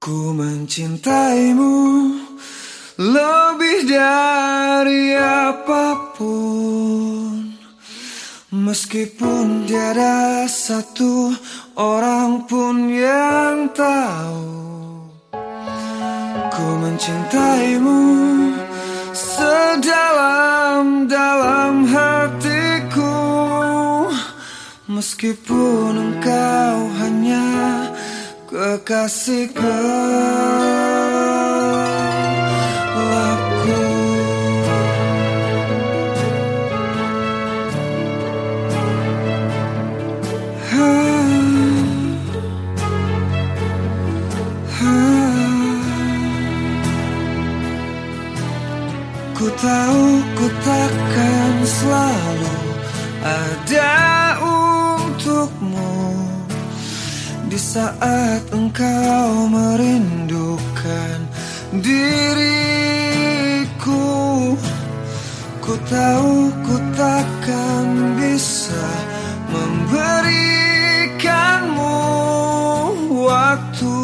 Ku mencintaimu lebih dari apa pun. Meskipun tiada satu orang pun yang tahu Ku mencintaimu sedalam-dalam hatiku. Meskipun engkau ha, ha. Ku tahu ku takkan selalu ada saat engkau merindukan diriku Ku tahu ku takkan bisa memberikanmu waktu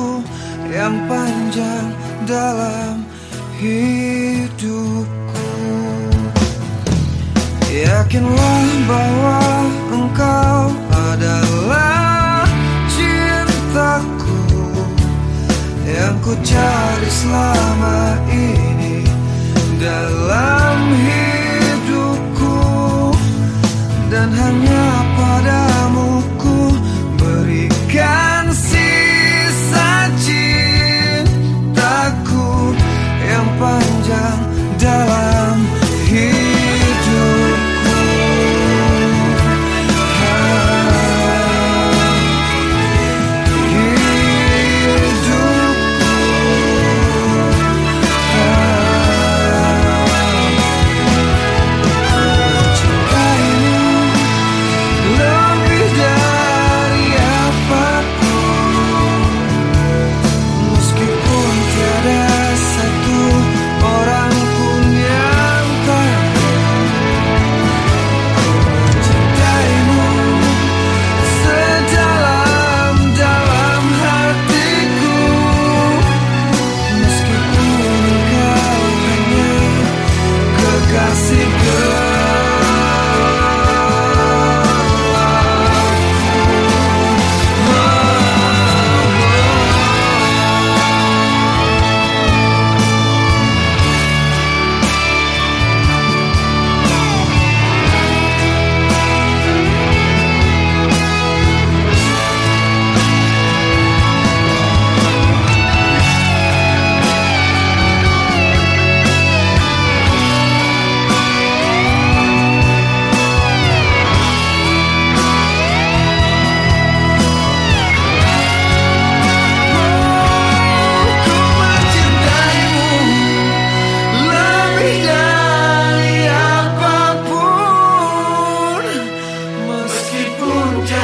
yang panjang dalam hidupku. Yakinlah bahwa engkau yang ku cari selama ini dalam hidupku. Dan hanya pada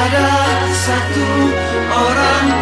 ada satu orang